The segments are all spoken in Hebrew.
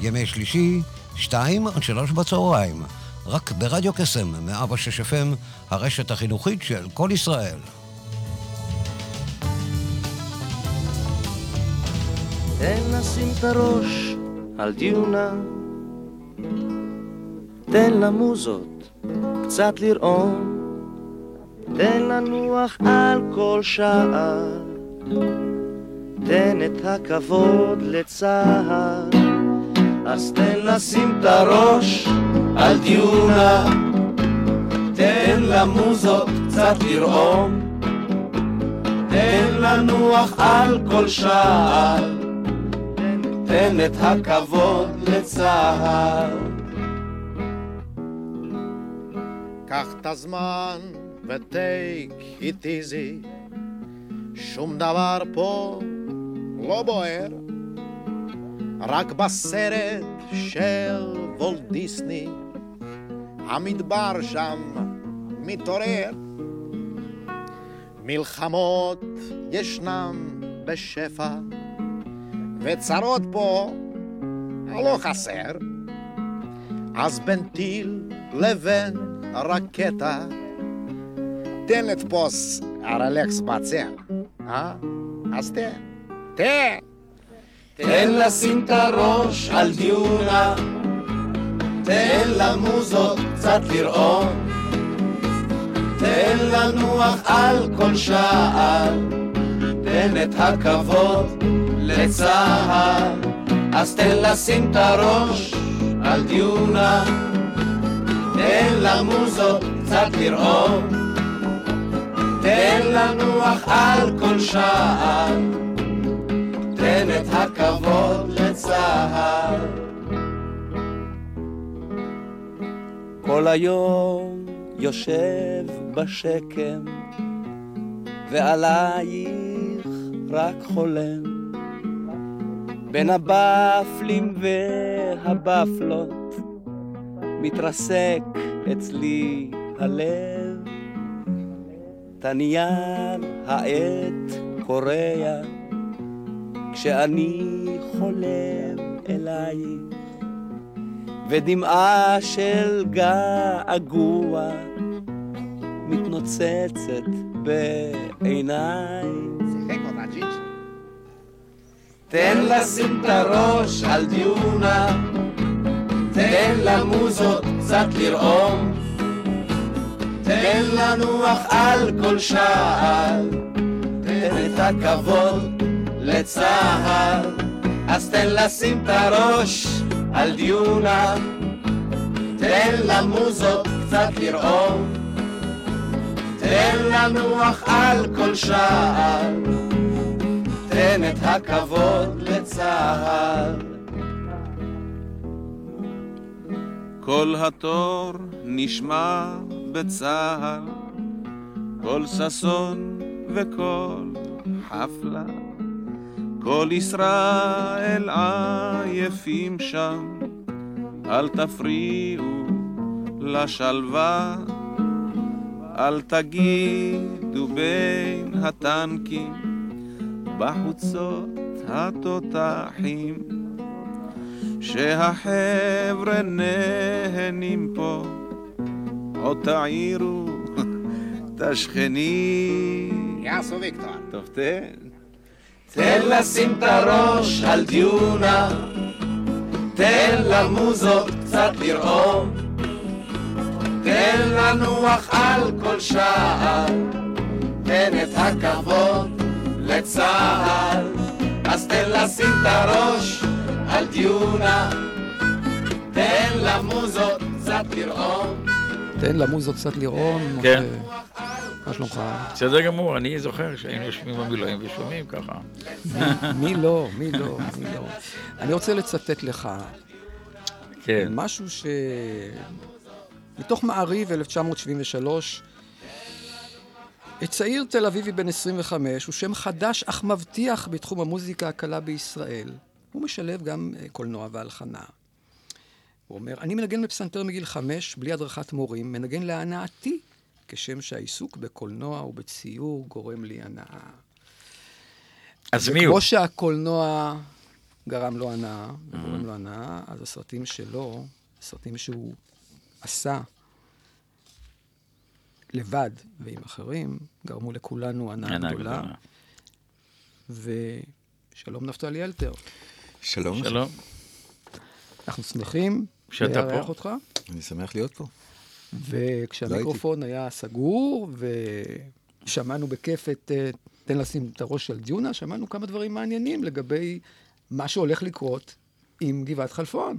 ימי שלישי, שתיים עד שלוש בצהריים, רק ברדיו קסם, מאבא ששפם, הרשת החינוכית של כל ישראל. תן לשים את הראש על דיונה, תן למוזות קצת לרעום, תן לנוח על כל שער. תן את הכבוד לצה"ל, אז תן לשים את הראש על דיונה, תן למוזות קצת לרעום, תן לנוח על כל שעל, תן את הכבוד לצה"ל. קח את הזמן ותיק it easy, שום דבר פה לא בוער, רק בסרט של וולט דיסני, המדבר שם מתעורר. מלחמות ישנם בשפע, וצרות פה לא חסר. אז בין טיל לבין רקטה, תן לתפוס ארלקס בצע, אה? אז תן. תן! תן לשים את הראש על דיונה, תן למוזות קצת לרעום, תן לנוח על כל שעל, תן את הכבוד לצה"ל, אז תן לשים את הראש על דיונה, תן למוזות קצת לרעום, תן לנוח על כל שעל. תן את הכבוד לצה"ל. כל היום יושב בשקם, ועלייך רק חולם. בין הבפלים והבפלות מתרסק אצלי הלב. תניאל העט קורע כשאני חולם אלייך, ודמעה של געגוע מתנוצצת בעיניי. תן לשים את הראש על דיונה, תן למוזות קצת לרעום, תן לנוח על כל שעל, תן את הכבוד לצה"ל, אז תן לשים את הראש על דיונה, תן למוזות קצת לרעום, תן לנוח על כל שעל, תן את הכבוד לצה"ל. כל התור נשמע בצה"ל, כל ששון וכל חפלה. כל ישראל עייפים שם, אל תפריעו לשלווה, אל תגידו בין הטנקים, בחוצות התותחים, שהחבר'ה נהנים פה, עוד תעירו את השכנים. יאסו ויקטור. טוב, תן. תן לשים את הראש על דיונה, תן למוזות קצת לרעום, תן לנוח על כל שעל, תן את הכבוד לצה"ל, אז תן לשים את הראש על דיונה, תן למוזות קצת לרעום. תן למוזות קצת לרעום. כן. מה שלומך? בסדר גמור, אני זוכר שהיינו יושבים במילואים ושומעים ככה. מי לא, מי לא, מי לא. אני רוצה לצטט לך כן. משהו ש... מתוך מעריב 1973, צעיר תל אביבי בן 25 הוא שם חדש אך מבטיח בתחום המוזיקה הקלה בישראל. הוא משלב גם אה, קולנוע והלחנה. הוא אומר, אני מנגן בפסנתר מגיל חמש, בלי הדרכת מורים, מנגן להנאתי, כשם שהעיסוק בקולנוע ובציור גורם לי הנאה. אז מי הוא? כמו שהקולנוע גרם לו הנאה, וגורם לו הנאה, אז הסרטים שלו, הסרטים שהוא עשה לבד ועם אחרים, גרמו לכולנו הנאה גדולה. גדולה. ושלום נפתלי אלתר. שלום, שלום. אנחנו שמחים שאתה לארח פה. אותך, אני שמח להיות פה. וכשהמיקרופון היה סגור, ושמענו בכיף את אה, תן לשים את הראש על דיונה, שמענו כמה דברים מעניינים לגבי מה שהולך לקרות עם גבעת חלפון.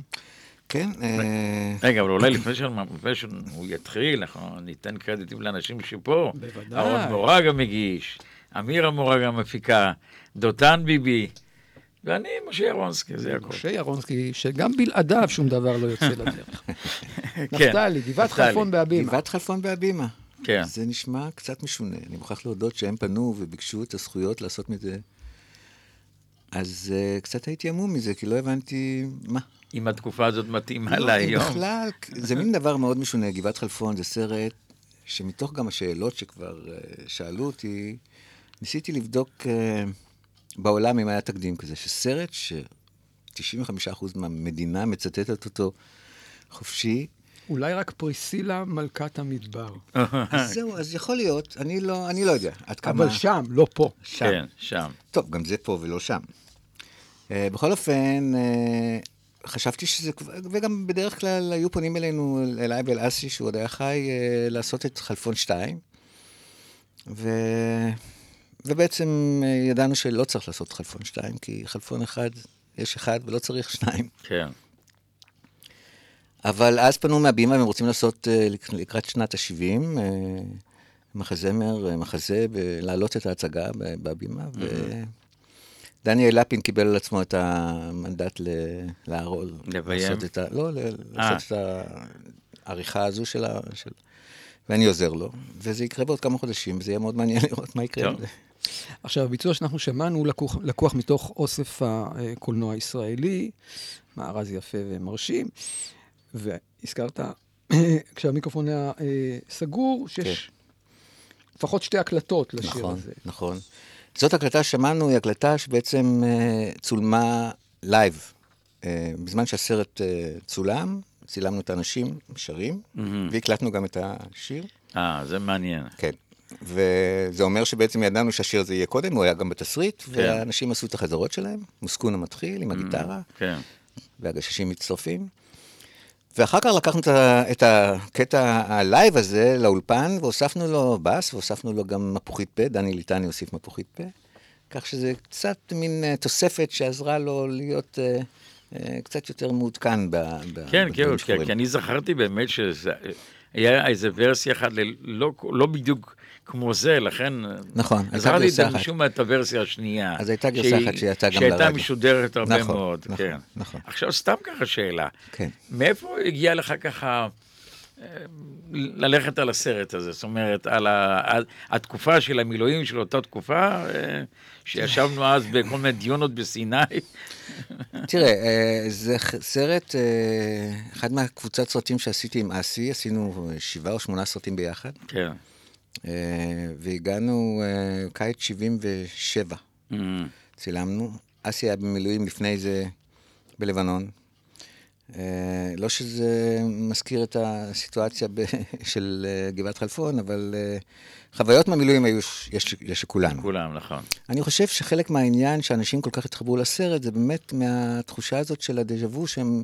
כן, אה, רגע, אבל אולי לפני שהוא- יתחיל, אנחנו ניתן קרדיטים לאנשים שפה. בוודאי. אהרון מורג המגיש, אמיר המורג המפיקה, דותן ביבי, ואני, משה ירונסקי, זה הכול. משה ירונסקי, שגם בלעדיו שום דבר לא יוצא לדרך. כן, נפתלי, גבעת. חלפון בהבימה. גבעת חלפון בהבימה. כן. זה נשמע קצת משונה. אני מוכרח להודות שהם פנו וביקשו את הזכויות לעשות מזה. אז uh, קצת הייתי המום מזה, כי לא הבנתי מה. אם התקופה הזאת מתאימה לא, להיום. בכלל, זה מין דבר מאוד משונה. גבעת חלפון זה סרט שמתוך גם השאלות שכבר uh, שאלו אותי, ניסיתי לבדוק uh, בעולם אם היה תקדים כזה, שסרט ש-95% מהמדינה מצטטת אותו חופשי, אולי רק פריסילה מלכת המדבר. אז זהו, אז יכול להיות, אני לא, אני לא יודע עד כמה... אבל שם, לא פה. שם. כן, שם. טוב, גם זה פה ולא שם. Uh, בכל אופן, uh, חשבתי שזה, כבר- וגם בדרך כלל היו פונים אלינו, אליי ואל אסי, שהוא עוד היה חי, uh, לעשות את חלפון 2. ו... ובעצם uh, ידענו שלא צריך לעשות חלפון 2, כי חלפון אחד, יש אחד ולא צריך שניים. כן. אבל אז פנו מהבימה, והם רוצים לעשות אה, לק- לקראת שנת ה-70, מחזמר, אה, מחזה, ולהעלות את ההצגה ב- בהבימה, ודניאל לפין קיבל על עצמו את המנדט ל- להרול. לביים? לעשות את ה... לא, אה. לעשות את העריכה הזו של ה... של... ואני עוזר לו, וזה יקרה בעוד כמה חודשים, וזה יהיה מאוד מעניין לראות מה יקרה. עכשיו, הביצוע שאנחנו שמענו הוא לקוח, לקוח מתוך אוסף הקולנוע הישראלי, מארז יפה ומרשים, והזכרת, כשהמיקרופון היה אה, סגור, שיש לפחות שתי הקלטות לשיר נכון, הזה. נכון. זאת הקלטה ששמענו, היא הקלטה שבעצם אה, צולמה לייב. אה, בזמן שהסרט צולם, צילמנו את האנשים שרים, והקלטנו גם את השיר. אה, זה מעניין. כן. וזה אומר שבעצם ידענו שהשיר הזה יהיה קודם, הוא היה גם בתסריט, והאנשים עשו את החזרות שלהם, מוסקונה מתחיל עם הגיטרה, כן. והגששים מצטרפים. ואחר כך לקחנו את הקטע הלייב הזה לאולפן, והוספנו לו בס, והוספנו לו גם מפוחית פה, דני ליטני הוסיף מפוחית פה, כך שזה קצת מין אה, תוספת שעזרה לו להיות אה, אה, קצת יותר מעודכן ב... ב- כן, בדברים כן, כי- אני זכרתי באמת שהיה איזה ורסיה אחת, ל- לא- לא בדיוק כמו זה, לכן... נכון, הייתה גרסה אחת. משום מה את הוורסיה השנייה. אז הייתה גרסה אחת שיצאה גם שהייתה לרדיו. משודרת הרבה נכון, מאוד, נכון, כן. נכון. עכשיו, סתם ככה שאלה. כן. מאיפה הגיע לך ככה... אה, ללכת על הסרט הזה, זאת אומרת, על ה- על התקופה של המילואים של אותה תקופה, אה, שישבנו אז בכל מיני דיונות בסיני. תראה, אה, זה סרט, אחד מהקבוצת סרטים שעשיתי עם אסי, עשינו שבעה או שמונה סרטים ביחד, כן. אה, והגענו אה, קיץ 77, Mm, צילמנו. אסי היה במילואים לפני זה בלבנון. אה, לא שזה מזכיר את הסיטואציה של גבעת חלפון, אבל חוויות מהמילואים היו, יש, לכולנו. כולם, נכון. אני חושב שחלק מהעניין שאנשים כל כך התחברו לסרט, זה באמת מהתחושה הזאת של הדז'ה וו שהם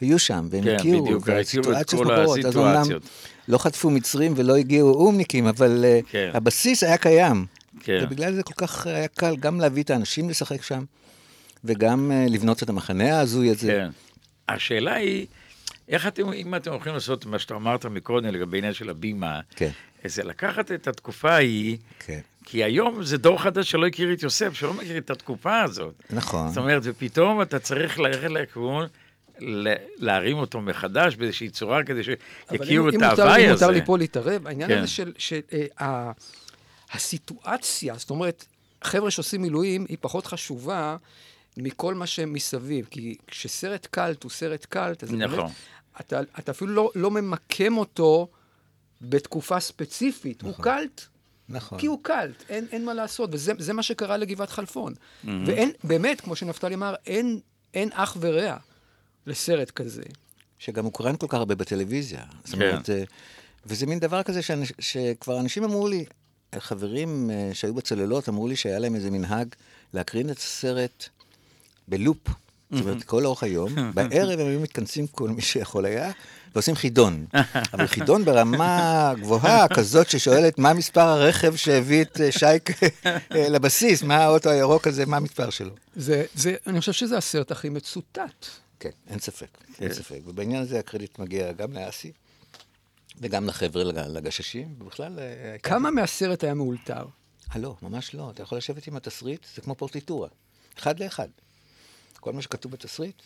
היו שם, והם כן, הכירו, בדיוק, הכירו את כל הסיטואציות. לא חטפו מצרים ולא הגיעו אומניקים, אבל אה, כן. הבסיס היה קיים. כן. ובגלל זה כל כך היה קל גם להביא את האנשים לשחק שם, וגם אה, לבנות את המחנה ההזוי הזה. כן. השאלה היא, איך אתם, אם אתם הולכים לעשות מה שאתה אמרת מקודם לגבי העניין של הבימה, כן. זה לקחת את התקופה ההיא, כן. כי היום זה דור חדש שלא הכיר את יוסף, שלא מכיר את התקופה הזאת. נכון. זאת אומרת, ופתאום אתה צריך ללכת לכיוון, להרים אותו מחדש באיזושהי צורה כדי אבל שיכירו את אם מותר- ההוואי אם הזה. מותר לי פה להתערב, העניין כן. הזה של... של אה, הסיטואציה, זאת אומרת, חבר'ה שעושים מילואים היא פחות חשובה מכל מה שמסביב. כי כשסרט קאלט הוא סרט קאלט, אז נכון. באמת, אתה, אתה אפילו לא, לא ממקם אותו בתקופה ספציפית. הוא קאלט נכון. כי הוא קאלט, אין, אין מה לעשות, וזה זה מה שקרה לגבעת חלפון. ואין, באמת, כמו שנפתלי אמר, אין, אין אח ורע לסרט כזה. שגם הוא קורן כל כך הרבה בטלוויזיה. זאת כן. אומרת, אה, וזה מין דבר כזה שאנש, שכבר אנשים אמרו לי, חברים אה, שהיו בצוללות אמרו לי שהיה להם איזה מנהג להקרין את הסרט בלופ. זאת אומרת, כל אורך היום, בערב הם היו מתכנסים כל מי שיכול היה, ועושים חידון. אבל חידון ברמה גבוהה, כזאת ששואלת מה מספר הרכב שהביא את אה, שייק לבסיס, מה האוטו הירוק הזה, מה המספר שלו. זה, זה, אני חושב שזה הסרט הכי מצוטט. כן, אין ספק, אין ספק. ובעניין הזה הקרדיט מגיע גם לאסי, וגם לחבר'ה, לג- לגששים, ובכלל... אה, הייתה- כמה מהסרט היה מאולתר? אה, לא, ממש לא. אתה יכול לשבת עם התסריט, זה כמו פורטיטורה. אחד לאחד. כל מה שכתוב בתסריט,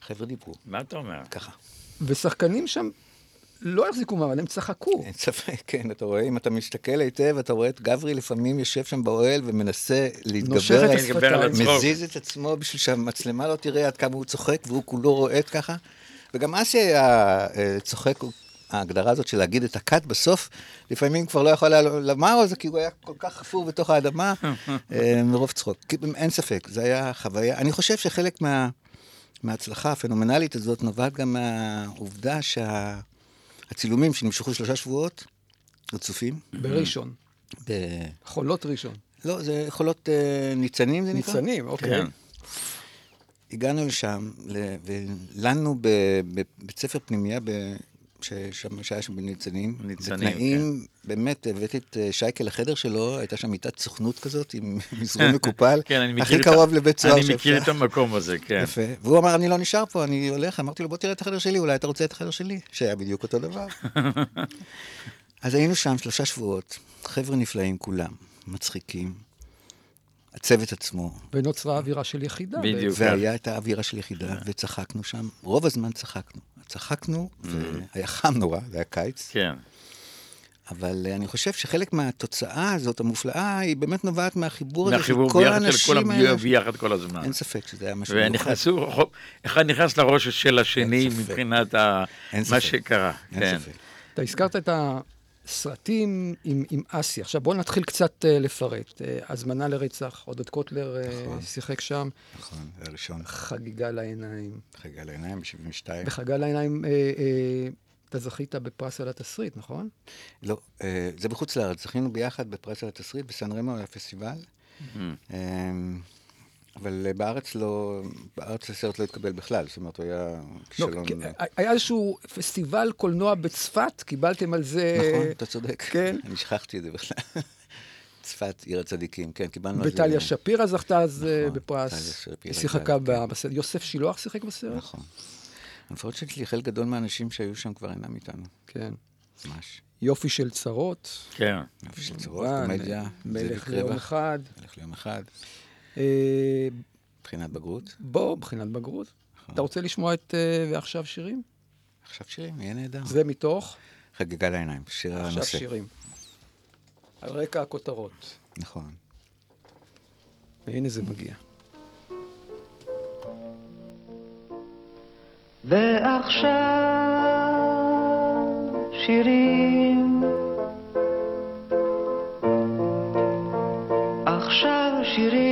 חבר'ה דיברו. מה אתה אומר? ככה. ושחקנים שם לא החזיקו מעמד, הם צחקו. אין ספק, כן, אתה רואה, אם אתה מסתכל היטב, אתה רואה את גברי לפעמים יושב שם באוהל ומנסה נושך להתגבר, את על-. מזיז את עצמו בשביל שהמצלמה לא תראה עד כמה הוא צוחק, והוא כולו רועד ככה. וגם אסי היה צוחק, ההגדרה הזאת של להגיד את הכת בסוף, לפעמים כבר לא יכול היה לומר את זה, כי הוא היה כל כך חפור בתוך האדמה, אה, מרוב צחוק. אין ספק, זו הייתה חוויה. אני חושב שחלק מה, מההצלחה הפנומנלית הזאת נובעת גם מהעובדה שהצילומים שנמשכו שלושה שבועות, רצופים, בראשון, ב... חולות ראשון. לא, זה יכולות אה, ניצנים, זה נקרא? ניצנים, אוקיי. כן. הגענו לשם, ולנו בבית ספר פנימייה, שהיה שם בניצנים. ניצנים, בתנאים, באמת, הבאתי את אה, שייקה לחדר שלו, הייתה שם מיטת סוכנות כזאת, עם מזרון מקופל. כן, אני מכיר הכי את ה- קרוב לבית סוהר אני. מכיר את המקום הזה, כן. יפה. והוא אמר, אני לא נשאר פה, אני הולך. אמרתי לו, בוא תראה את החדר שלי, אולי אתה רוצה את החדר שלי? שהיה בדיוק אותו דבר. אז היינו שם שלושה שבועות, חבר'ה נפלאים כולם, מצחיקים. הצוות עצמו, ונוצרה אווירה של יחידה. בדיוק. והיה את האווירה של יחידה, וצחקנו שם. רוב הזמן צחקנו. צחקנו, והיה חם נורא, זה היה קיץ. כן. אבל אה, אני חושב שחלק מהתוצאה הזאת, המופלאה, היא באמת נובעת מהחיבור הזה של מהחיבור כל ביחד של האנשים האלה. ביחד כל הזמן. אין ספק שזה היה משהו מיוחד. ונכנסו, אחד נכנס לראש של השני. מבחינת ה- מה. שקרה. אין כן. ספק. אתה הזכרת את הסרטים עם, עם אסי. עכשיו בואו נתחיל קצת uh, לפרט. Uh, הזמנה לרצח, עודד קוטלר uh, נכון. שיחק שם, נכון, זה הראשון. חגיגה לעיניים. חגה לעיניים ב-72. בחגיגה לעיניים uh, uh, אתה זכית בפרס על התסריט, נכון? לא, אה, זה בחוץ לארץ. זכינו ביחד בפרס על התסריט, בסן רמו היה פסטיבל. אה, אבל אה, בארץ לא, בארץ הסרט לא התקבל בכלל, זאת אומרת, הוא היה לא, כישלון. כי- היה איזשהו פסטיבל קולנוע בצפת, קיבלתם על זה... נכון, אתה צודק. כן. אני שכחתי את זה בכלל. צפת, עיר הצדיקים, כן, קיבלנו על זה... וטליה שפירא זכתה אז אה, נכון, בפרס. היא שיחקה ב- בסרט. יוסף שילוח שיחק בסרט? נכון. unfortunately, חלק גדול מהאנשים שהיו שם כבר אינם איתנו, כן. ממש. יופי של צרות. כן. יופי של צורות, כמובן, קומדיה, מלך ליום אחד. מלך ליום אחד, אה, מבחינת בגרות. בוא, מבחינת בגרות. נכון. אתה רוצה לשמוע את אה, ועכשיו שירים? עכשיו שירים, יהיה נהדר. זה מתוך חגיגה לעיניים, שיר עכשיו הנושא. שירים. על רקע הכותרות. נכון. והנה זה מגיע. ועכשיו שירים עכשיו שירים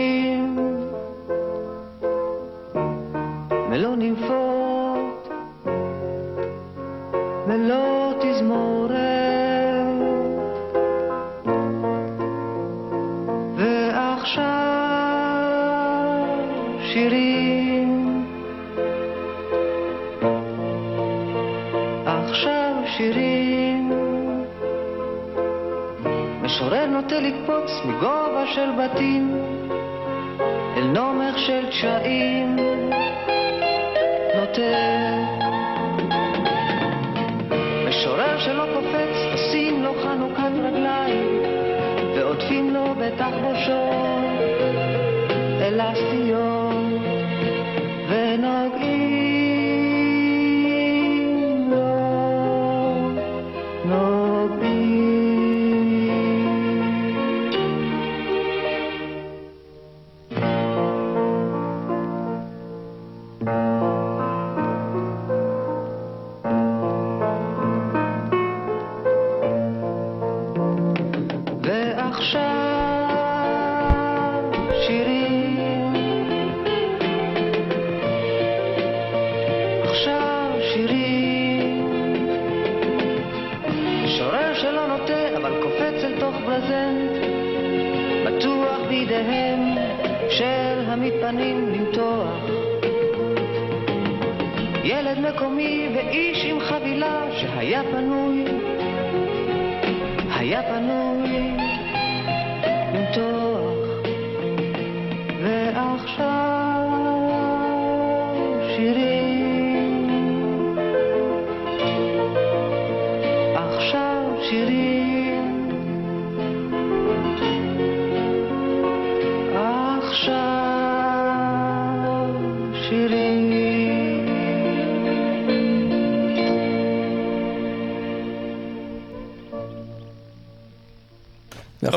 לקפוץ מגובה של בתים אל נומך של תשעים נוטה. משורר שלא קופץ עושים לו חנוכת רגליים ועוטפים לו בתחבושות אלסטיות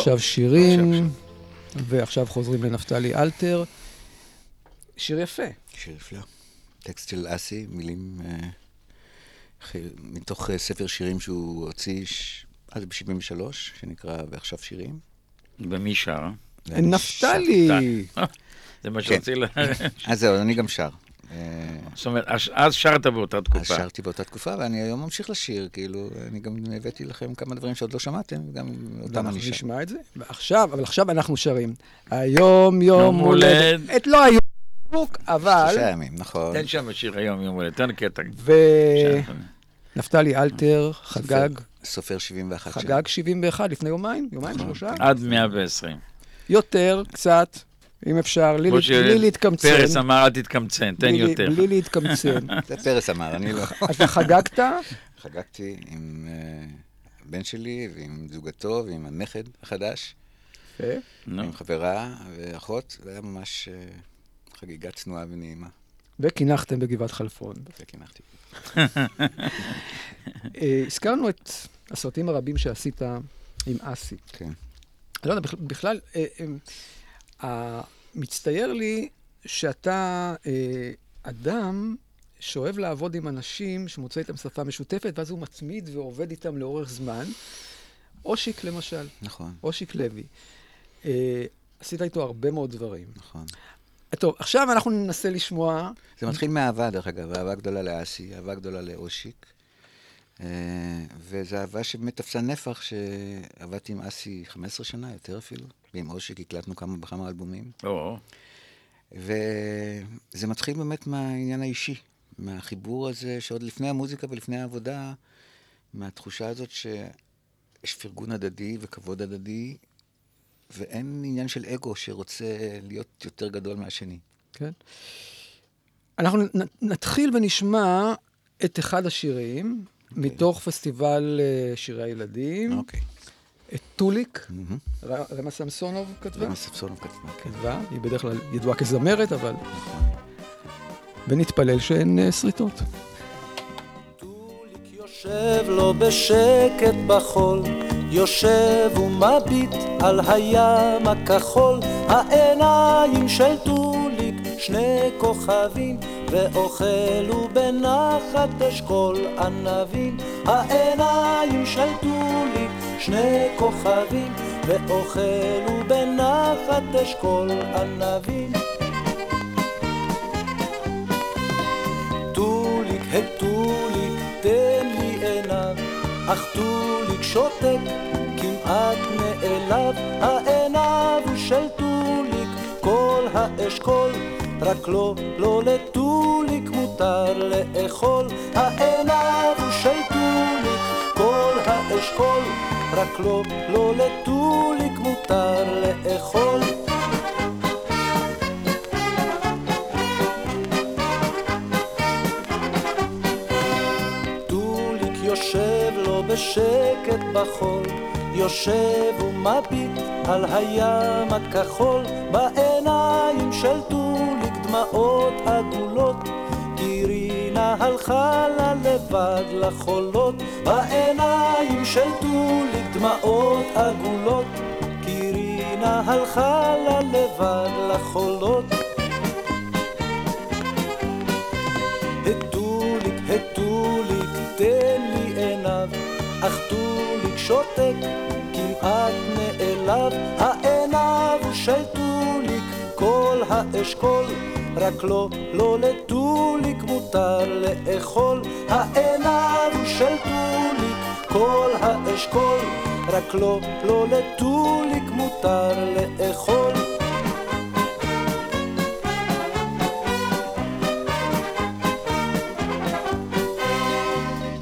ועכשיו שירים, ועכשיו חוזרים לנפתלי אלתר. שיר יפה. שיר נפלא. טקסט של אסי, מילים ח- מתוך אה, ספר שירים שהוא הוציא ש- אז ב-73, שנקרא ועכשיו שירים. ומי שר? נפתלי! זה מה כן. שרציתי ל... אז זהו, אני גם שר. אה, זאת אומרת, אז- אז שרת באותה אז תקופה. שרתי באותה תקופה, ואני היום ממשיך לשיר, כאילו, אני גם הבאתי לכם כמה דברים שעוד לא שמעתם, וגם אותם אני שר. נשמע את זה. ועכשיו, אבל עכשיו אנחנו שרים. היום יום הולדת. את לא היום, בדיוק, אבל... שלושה ימים, נכון. תן שם שיר היום יום הולדת, תן קטע. ונפתלי אלתר חגג, סופר 71 שנים. חגג 71 לפני יומיים, יומיים, שלושה. עד 120. יותר, קצת, אם אפשר, בלי להתקמצן. שפרס אמר, אל תתקמצן, תן בלי- יותר. בלי להתקמצן. זה פרס אמר, אני לא. אתה חגגת, חגגתי עם אה, הבן שלי ועם זוגתו ועם הנכד החדש. עם חברה ואחות, זה היה ממש אה, חגיגה צנועה ונעימה. וקינחתם בגבעת חלפון. וקינחתי. אה, הזכרנו את הסרטים הרבים שעשית עם אסי. כן. לא יודע, בכ- בכלל, אה, אה, אה, מצטייר לי שאתה אה, אדם שאוהב לעבוד עם אנשים שמוצא איתם שפה משותפת, ואז הוא מצמיד ועובד איתם לאורך זמן. אושיק, למשל, נכון, אושיק לוי. אה, עשית איתו הרבה מאוד דברים. נכון. טוב, עכשיו אנחנו ננסה לשמוע. זה מתחיל מאהבה, דרך אגב, אהבה גדולה לאסי, אהבה גדולה לאושיק. אה, וזו אהבה שבאמת תפסה נפח, שעבדתי עם אסי 15 שנה, יותר אפילו, ועם אושיק הקלטנו כמה וכמה אלבומים. או, וזה מתחיל באמת מהעניין האישי, מהחיבור הזה שעוד לפני המוזיקה ולפני העבודה, מהתחושה הזאת שיש פרגון הדדי וכבוד הדדי, ואין עניין של אגו שרוצה להיות יותר גדול מהשני. כן. אנחנו נתחיל ונשמע את אחד השירים מתוך פסטיבל אה, שירי הילדים, אוקיי. את טוליק, רמה סמסונוב כתבה. רמי ספסונוב כתבה, כן. כתבה, היא בדרך כלל ידועה כזמרת, אבל... נכון. ונתפלל שאין אה, שריטות. טוליק יושב לו בשקט בחול, יושב ומביט על הים הכחול, העיניים של טוליק שני כוכבים, ואוכלו בנחת אשכול ענבים, העיניים של טוליק שני כוכבים, ואוכלו בנחת אשכול ענבים. טוליק, הטוליק, תן לי עיניו, אך טוליק שותק, כמעט נעלב, העיניו הוא של טוליק, כל האשכול, רק לא, לא לטוליק מותר לאכול, העיניו הוא של טוליק, כל האשכול, רק לא, לא לטוליק מותר לאכול. טוליק יושב לו בשקט בחול, יושב ומביט על הים הכחול, בעיניים של טוליק דמעות עגולות, רינה הלכה לה לבד לחולות, בעיניים של טוליק דמעות עגולות, כי רינה הלכה לה לבד לחולות. הטוליק, הטוליק, תן לי עיניו, אך טוליק שותק, כמעט נעלב, העיניו של טוליק, כל האשכול, רק לא, לא לטוליק מותר לאכול, העיניו של טוליק, כל האשכול, רק לא, לא לטוליק מותר לאכול.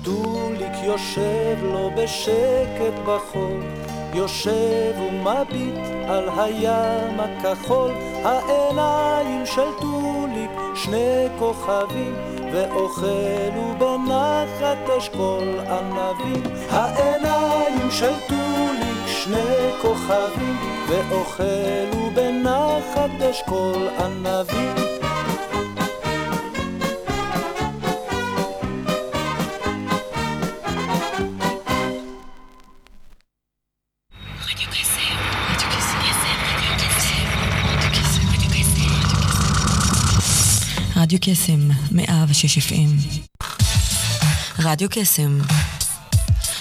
טוליק יושב לו בשקט בחול, יושב ומביט על הים הכחול, העיניים של טוליק שני כוכבים ואוכלו בנחת אשכול ענבים. העיניים של טוליק שני כוכבים, ואוכלו בנחת אשכול ענבים. רדיו קסם, 106 FM. רדיו קסם,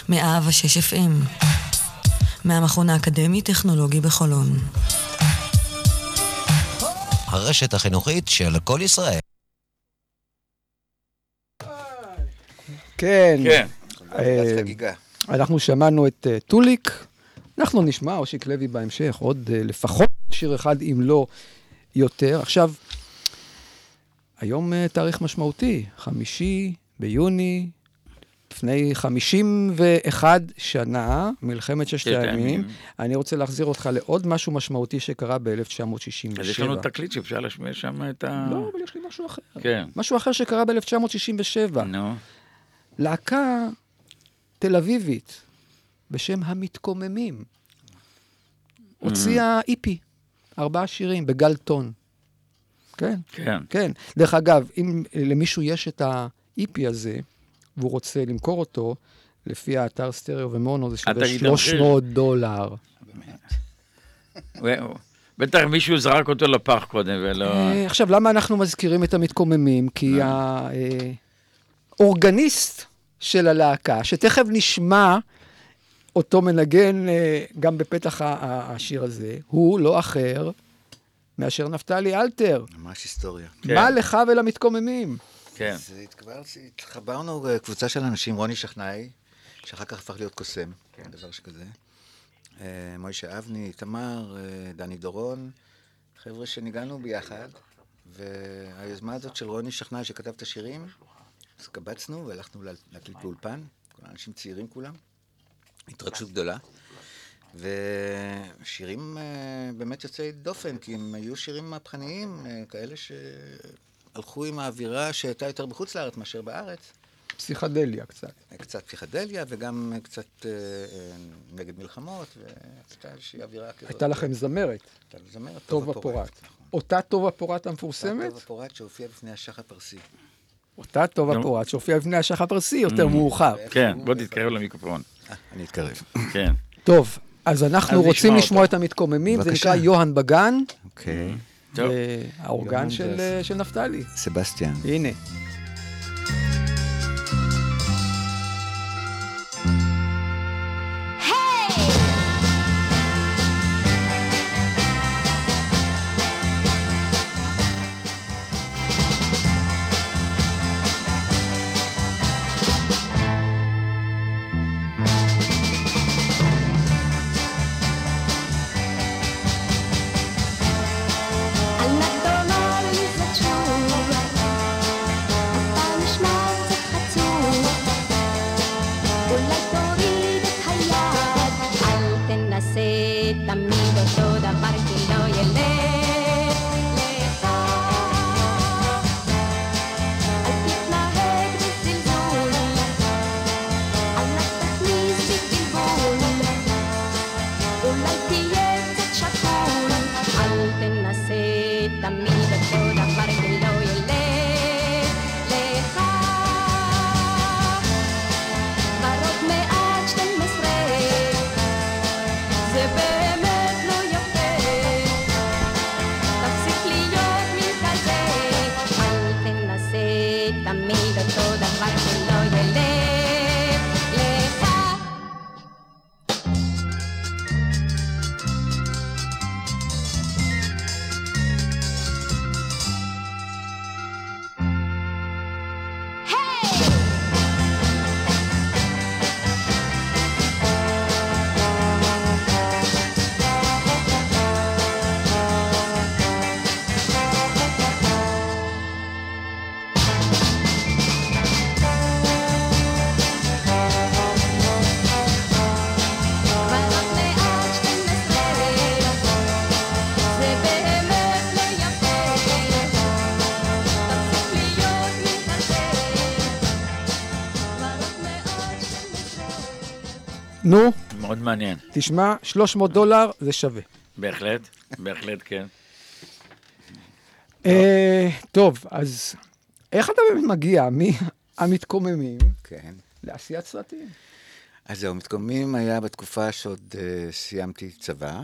106 FM. מהמכון האקדמי-טכנולוגי בחולון. הרשת החינוכית של כל ישראל. כן. כן. אה. אנחנו שמענו את אה, טוליק, אנחנו נשמע אושיק לוי בהמשך, עוד אה, לפחות שיר אחד, אם לא יותר. עכשיו, היום אה, תאריך משמעותי, חמישי ביוני, לפני 51 שנה, מלחמת ששת הימים. הימים. אני רוצה להחזיר אותך לעוד משהו משמעותי שקרה ב-1967. אז יש לנו תקליט שאפשר להשמיע שם את ה... לא, אבל יש לי משהו אחר. כן. משהו אחר שקרה ב-1967. נו. להקה תל אביבית בשם המתקוממים הוציאה איפי, ארבעה שירים בגל טון. כן, כן. כן. דרך אגב, אם למישהו יש את האיפי הזה, והוא רוצה למכור אותו, לפי האתר סטריאו ומונו זה שווה תגיד את המחיר. 300 דולר. ו- בטח מישהו זרק אותו לפח קודם ולא... אה, עכשיו, למה אנחנו מזכירים את המתקוממים? כי האורגניסט של הלהקה, שתכף נשמע אותו מנגן אה, גם בפתח השיר הזה, הוא לא אחר מאשר נפתלי אלתר. ממש היסטוריה. כן. מה לך ולמתקוממים? כן. אז התקבר- התחברנו אה, קבוצה של אנשים, רוני שכנאי, שאחר כך הפך להיות קוסם, דבר שכזה. אה, מוישה אבני, תמר, אה, דני דורון, חבר'ה שניגענו ביחד, והיוזמה הזאת של רוני שכנאי שכתב את השירים, אז קבצנו והלכנו לה- להקליט באולפן, כל האנשים צעירים כולם, התרגשות גדולה. ושירים אה, באמת יוצאי דופן, כי הם היו שירים מהפכניים, אה, כאלה שהלכו עם האווירה שהייתה יותר בחוץ לארץ מאשר בארץ. פסיכדליה קצת. קצת פסיכדליה וגם קצת אה, אה, נגד מלחמות, והייתה איזושהי אווירה כזאת. הייתה לכם זמרת, הייתה זמרת טובה פורט. אותה טובה פורט המפורסמת? טובה פורט שהופיעה בפני השח הפרסי. אותה טובה נו. פורט שהופיעה בפני השח הפרסי יותר מאוחר. כן, בוא תתקרב למיקרופון. אה, אני אתקרב. כן. טוב, אז אנחנו אז רוצים לשמוע. את המתקוממים, זה. נקרא יוהן בגן, אוקיי. זה- של נפתלי. סבסטיאן. הנה. נו, מאוד מעניין. תשמע, 300 דולר זה שווה. בהחלט, בהחלט כן. אה, טוב, אז איך אתה באמת מגיע מהמתקוממים כן. לעשיית סרטים? אז זהו, מתקוממים היה בתקופה שעוד uh, סיימתי צבא,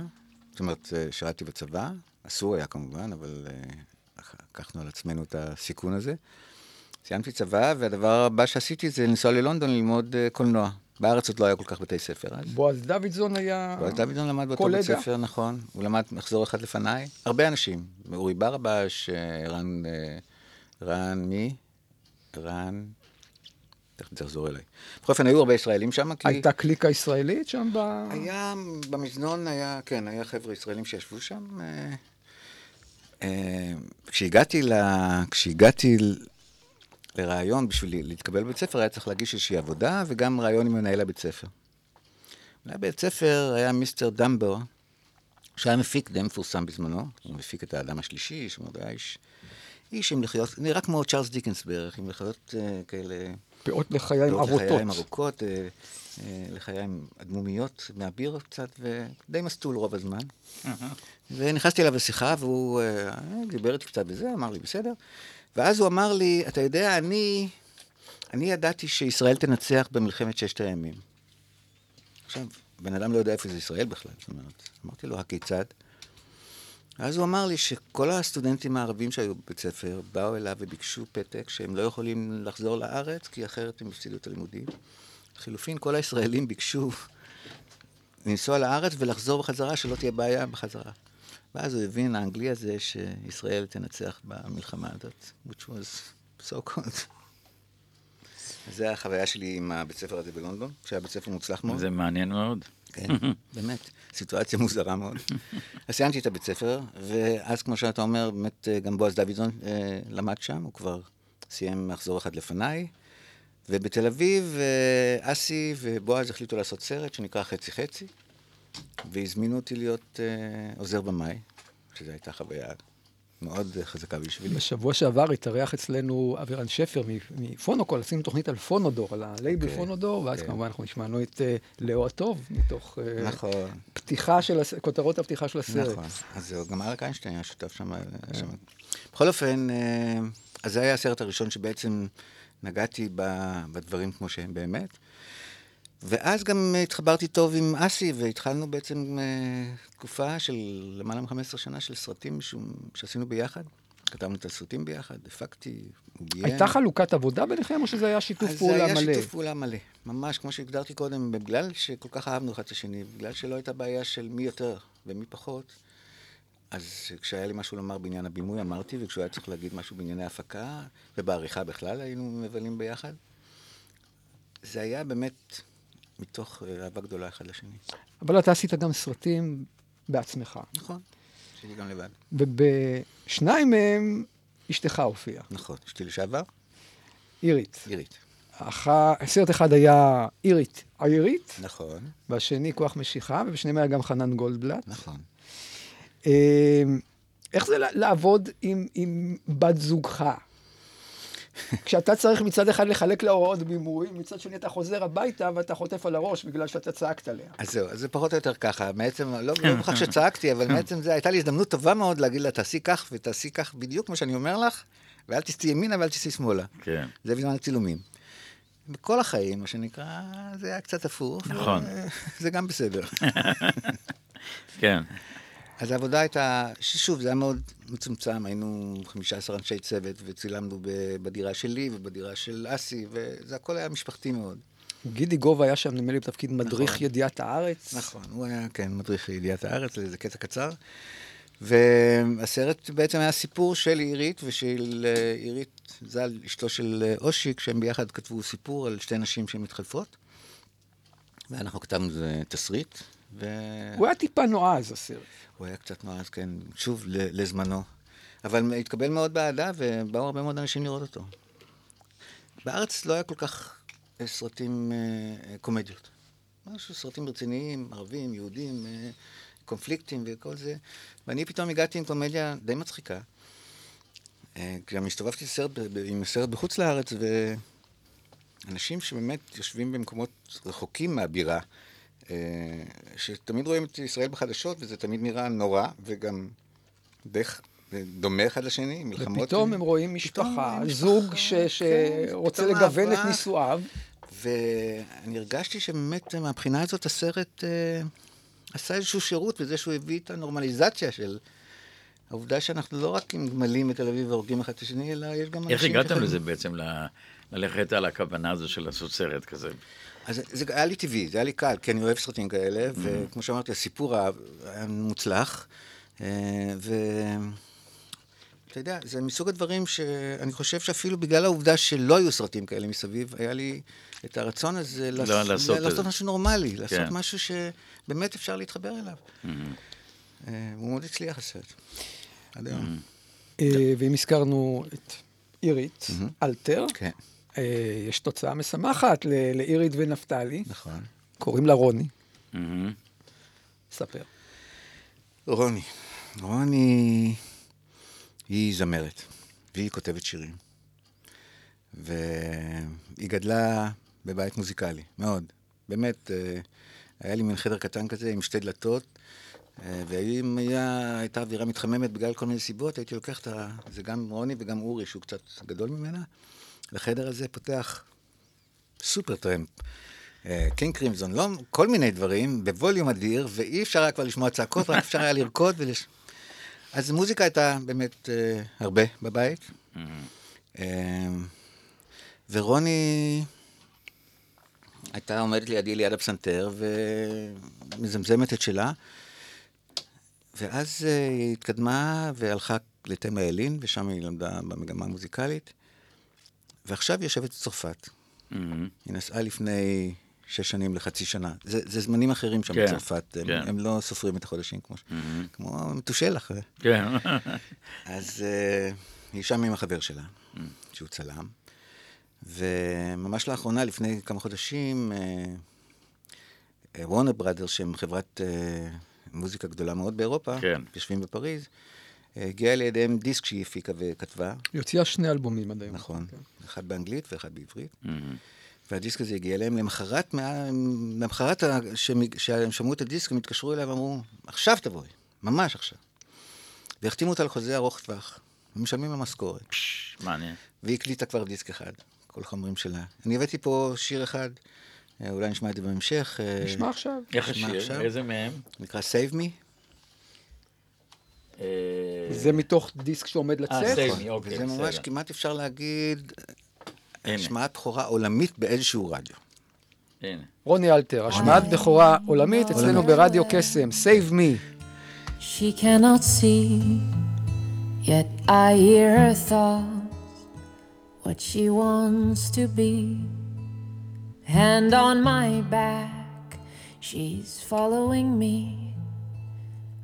זאת אומרת, uh, שירתתי בצבא, אסור היה כמובן, אבל uh, לקחנו על עצמנו את הסיכון הזה. סיימתי צבא, והדבר הבא שעשיתי זה לנסוע ללונדון ללמוד uh, קולנוע. בארץ עוד לא היה כל כך בתי ספר אז. בועז דוידזון היה... בועז דוידזון למד באותו? בית ספר, נכון. הוא למד מחזור אחד לפניי. הרבה אנשים. אורי ברבש, אה, רן... אה, רן מי? רן... תכף זה יחזור אליי. בכל אופן, היו הרבה ישראלים שם, כי... הייתה קליקה ישראלית שם ב... היה, במזנון היה, כן, היה חבר'ה ישראלים שישבו שם. אה, כשהגעתי, ל... כשהגעתי לראיון בשביל להתקבל לבית ספר, היה צריך להגיש איזושהי עבודה, וגם ראיון עם מנהל הבית ספר. מנהל בית ספר היה מיסטר דמבר, שהיה מפיק די מפורסם בזמנו, הוא מפיק את האדם השלישי, שמאוד היה איש, איש עם לחיות, נראה כמו צ'ארלס דיקנס בערך, עם לחיות אה, כאלה... פאות לחיים פאות ערוטות. לחיים ארוכות, אה, אה, לחיים אדמומיות, מהביר קצת, ודי מסטול רוב הזמן. ונכנסתי אליו לשיחה, והוא אה, דיבר איתי קצת בזה, אמר לי, בסדר. ואז הוא אמר לי, אתה יודע, אני, אני ידעתי שישראל תנצח במלחמת ששת הימים. עכשיו, בן אדם לא יודע איפה זה ישראל בכלל, זאת אומרת, אמרתי לו, הכיצד? ואז הוא אמר לי שכל הסטודנטים הערבים שהיו בבית ספר באו אליו וביקשו פתק שהם לא יכולים לחזור לארץ, כי אחרת הם הפסידו את הלימודים. לחילופין, כל הישראלים ביקשו לנסוע לארץ ולחזור בחזרה, שלא תהיה בעיה בחזרה. ואז הוא הבין, האנגלי הזה, שישראל תנצח במלחמה הזאת, which was so called. אז זו החוויה שלי עם הבית ספר הזה בלונדון, שהיה בית ספר מוצלח מאוד. זה מעניין מאוד. כן, באמת, סיטואציה מוזרה מאוד. אז סיימתי את הבית ספר, ואז כמו שאתה אומר, באמת אה, גם בועז דוידזון אה, למד שם, הוא כבר סיים מחזור אחד לפניי. ובתל אביב, אה, אסי ובועז החליטו לעשות סרט שנקרא חצי חצי, והזמינו אותי להיות אה, עוזר במאי, שזו הייתה חוויה מאוד חזקה בשבילי. בשבוע שעבר התארח אצלנו אבירן שפר מפונוקול, עשינו תוכנית על פונודור, על הלייבל אוקיי, פונודור, ואז כן. כמובן אנחנו נשמענו את אה, לאו הטוב, מתוך אה, נכון. פתיחה של, הס- כותרות הפתיחה של הסרט. נכון, אז זהו, גם אריק איינשטיין היה שותף שם. אה, שם. בכל אופן, אה, אז זה היה הסרט הראשון שבעצם נגעתי ב- בדברים כמו שהם באמת. ואז גם התחברתי טוב עם אסי, והתחלנו בעצם אה, תקופה של למעלה מ-15 שנה של סרטים שהוא- שעשינו ביחד. כתבנו את הסרטים ביחד, הפקתי, הוא ביים. הייתה חלוקת עבודה ביניכם, או שזה היה שיתוף פעולה אז זה מלא? היה שיתוף פעולה מלא. ממש, כמו שהגדרתי קודם, בגלל שכל כך אהבנו אחד את השני, בגלל שלא הייתה בעיה של מי יותר ומי פחות, אז כשהיה לי משהו לומר בעניין הבימוי, אמרתי, וכשהוא היה צריך להגיד משהו בענייני הפקה, ובעריכה בכלל היינו מבלים ביחד. זה היה באמת מתוך אה, אהבה גדולה אחד לשני. אבל אתה עשית גם סרטים בעצמך, נכון, שלי גם לבד. ובשניים מהם אשתך הופיעה, נכון, אשתי לשעבר, אירית. עירית. אח... סרט אחד היה אירית עירית, נכון, והשני כוח משיכה, ובשניהם היה גם חנן גולדבלט. נכון. אה, איך זה לעבוד עם, עם בת זוגך? כשאתה צריך מצד אחד לחלק לה הוראות בימוי, מצד שני אתה חוזר הביתה ואתה חוטף על הראש בגלל שאתה צעקת עליה. אז זהו, אז זה פחות או יותר ככה. בעצם, לא לא בכך שצעקתי, אבל בעצם זה הייתה לי הזדמנות טובה מאוד להגיד לה, תעשי כך ותעשי כך בדיוק מה שאני אומר לך, ואל תסטי ימינה ואל תסטי שמאלה. כן. זה בזמן הצילומים. בכל החיים, מה שנקרא, זה היה קצת הפוך. נכון. זה גם בסדר. כן. אז העבודה הייתה, ששוב, זה היה מאוד מצומצם, היינו 15 אנשי צוות, וצילמנו בדירה שלי ובדירה של אסי, וזה הכל היה משפחתי מאוד. גידי גובה היה שם, נדמה לי, בתפקיד מדריך נכון. ידיעת הארץ. נכון, הוא היה, כן, מדריך לידיעת הארץ, לאיזה קטע קצר. והסרט בעצם היה סיפור של עירית ושל אה, עירית ז"ל, אשתו של אה, אושיק, שהם ביחד כתבו סיפור על שתי נשים שמתחלפות. ואנחנו כתבנו תסריט, והוא הוא היה טיפה נועז, הסרט. היה קצת נועז, כן, שוב, לזמנו. אבל התקבל מאוד באהדה, ובאו הרבה מאוד אנשים לראות אותו. בארץ לא היה כל כך אה, סרטים אה, קומדיות. משהו, סרטים רציניים, ערבים, יהודים, אה, קונפליקטים וכל זה. ואני פתאום הגעתי עם קומדיה די מצחיקה. אה, גם הסתובבתי סרט, עם סרט בחוץ לארץ, ואנשים שבאמת יושבים במקומות רחוקים מהבירה, שתמיד רואים את ישראל בחדשות, וזה תמיד נראה נורא, וגם די ח- דומה אחד לשני, מלחמות. ופתאום הם רואים משפחה, זוג כן, שרוצה לגוון את. נישואיו. ואני הרגשתי שבאמת מהבחינה הזאת הסרט אה, עשה איזשהו שירות בזה שהוא הביא את הנורמליזציה של העובדה שאנחנו לא רק עם גמלים בתל אביב והורגים אחד את השני, אלא יש גם אנשים... איך הגעתם שחיים- לזה בעצם, ל- ללכת על הכוונה הזו של לעשות סרט כזה? אז זה היה לי טבעי, זה היה לי קל, כי אני אוהב סרטים כאלה, Mm-hmm. וכמו שאמרתי, הסיפור היה מוצלח, אה, ו... אתה יודע, זה מסוג הדברים שאני חושב שאפילו בגלל העובדה שלא היו סרטים כאלה מסביב, היה לי את הרצון הזה. לא, לעשות את לעשות זה. משהו נורמלי, לעשות כן. משהו שבאמת אפשר להתחבר אליו. Mm-hmm. אה, הוא מאוד הצליח הסרט, עד היום. אה, ואם הזכרנו את אירית, אלתר, כן, אה, יש תוצאה משמחת לאירית ונפתלי, נכון. קוראים לה רוני. ספר. רוני. רוני היא זמרת, והיא כותבת שירים. והיא גדלה בבית מוזיקלי, מאוד. באמת, אה, היה לי מין חדר קטן כזה עם שתי דלתות, אה, ואם היה, הייתה אווירה מתחממת בגלל כל מיני סיבות, הייתי לוקח את ה... זה גם רוני וגם אורי, שהוא קצת גדול ממנה, לחדר הזה פותח Supertramp. אה, King Crimson, לא, כל מיני דברים, בווליום אדיר, ואי אפשר היה כבר לשמוע צעקות, רק אפשר היה לרקוד ולש... אז מוזיקה הייתה באמת אה, הרבה בבית. אה, ורוני הייתה עומדת לידי ליד הפסנתר ומזמזמת את שלה, ואז אה, היא התקדמה והלכה לתמה ילין, ושם היא למדה במגמה המוזיקלית, ועכשיו היא יושבת בצרפת. מהמם. היא נסעה לפני שש שנים לחצי שנה. זה, זה זמנים אחרים שם כן, בצרפת, הם, כן. הם לא סופרים את החודשים כמו, mm-hmm. כמו מתושלח. כן. אז uh, היא שם עם החבר שלה, mm. שהוא צלם, וממש לאחרונה, לפני כמה חודשים, וורנר בראדר, שהם חברת uh, מוזיקה גדולה מאוד באירופה, כן. יושבים בפריז, הגיעה לידיהם דיסק שהיא הפיקה וכתבה, היא הוציאה שני אלבומים עד היום. נכון, כן. אחד באנגלית ואחד בעברית. מהמם. והדיסק הזה הגיע אליהם, למחרת, מה- למחרת שהם שמעו את הדיסק, הם התקשרו אליי ואמרו, עכשיו תבואי, ממש עכשיו. והחתימו אותה על חוזה ארוך טווח, ומשלמים לה משכורת. מעניין. והיא הקליטה כבר דיסק אחד, כל החומרים שלה. אני הבאתי פה שיר אחד, אה, אולי נשמע את זה בהמשך. אה, נשמע עכשיו. איך השיר? איזה מהם? נקרא Save Me. אה, זה מתוך דיסק שעומד אה, לצאת. Save Me, אוקיי, וזה ממש. כמעט אפשר להגיד, הנה. השמעת בכורה עולמית באיזשהו רדיו. הנה. רוני אלתר, השמעת בכורה עולמית אצלנו ברדיו קסם, Save Me. She cannot see, yet I hear her thoughts, what she wants to be. Hand on my back, she's following me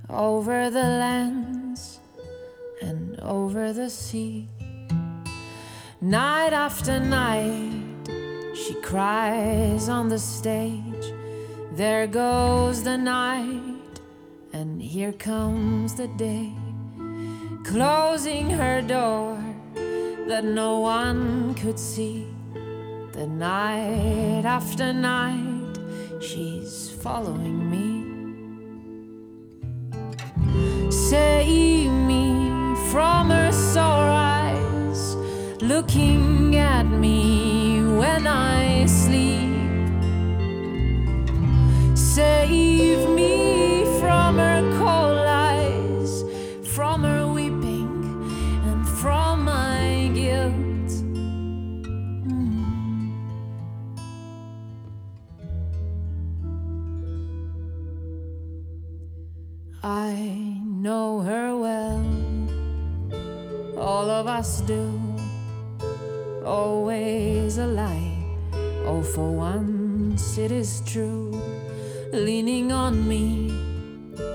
over the lands and over the sea. Night after night, she cries on the stage. There goes the night, and here comes the day. Closing her door that no one could see. The night after night, she's following me. Save me from her sore eyes, looking at me when I sleep. Save us do. Always a lie, oh, for once it is true. Leaning on me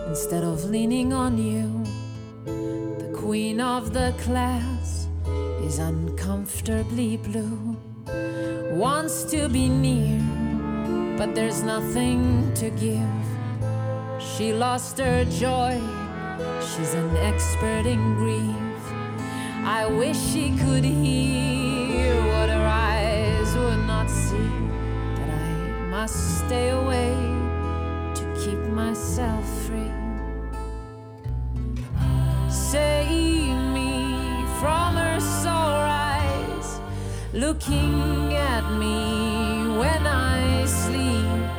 instead of leaning on you. The queen of the class is uncomfortably blue. Wants to be near, but there's nothing to give. She lost her joy, she's an expert in grief. I wish she could hear what her eyes would not see. That I must stay away to keep myself free. Save me from her sore eyes, looking at me when I sleep.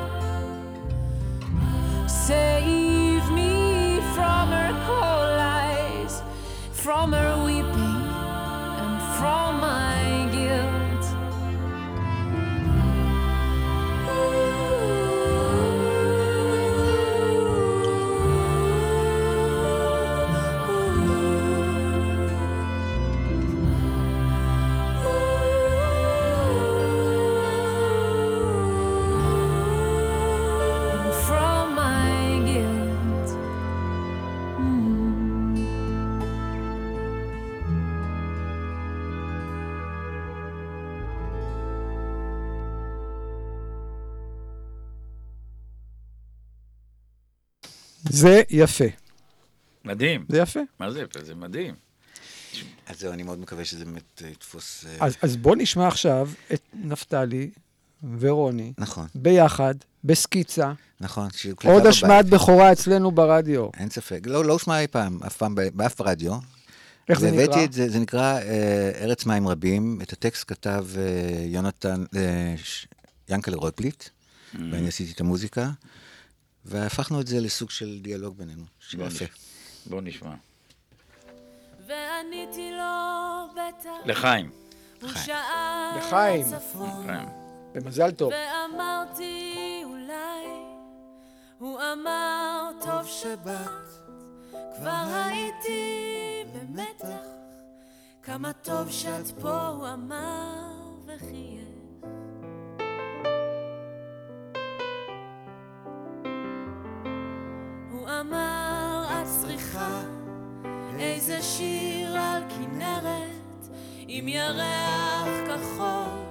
Save me from her cold eyes, from her זה יפה. מדהים. זה יפה. מה זה יפה? זה מדהים. אז זהו, אני מאוד מקווה שזה באמת אה, יתפוס... אה, אז, אז בוא נשמע עכשיו את נפתלי ורוני, נכון, ביחד, בסקיצה, נכון. שהוקלטה עוד. השמעת בכורה אצלנו ברדיו. אין ספק. לא, לא הושמע אי פעם, אף פעם, באף רדיו. איך זה והבאתי נקרא? את זה, זה נקרא אה, ארץ מים רבים. את הטקסט כתב אה, יונתן, אה, ש- ינקלה רוטבליט, ואני עשיתי את המוזיקה, והפכנו את זה לסוג של דיאלוג בינינו, שיפה. נשמע. בוא נשמע. ועניתי לו בטח, לחיים. לחיים. לחיים. במזל טוב. ואמרתי אולי, הוא אמר טוב שבאת, כבר הייתי במתח, כמה טוב שאת פה, הוא אמר וחייך. אמר את צריכה איזה שיר על כנרת עם ירח כחול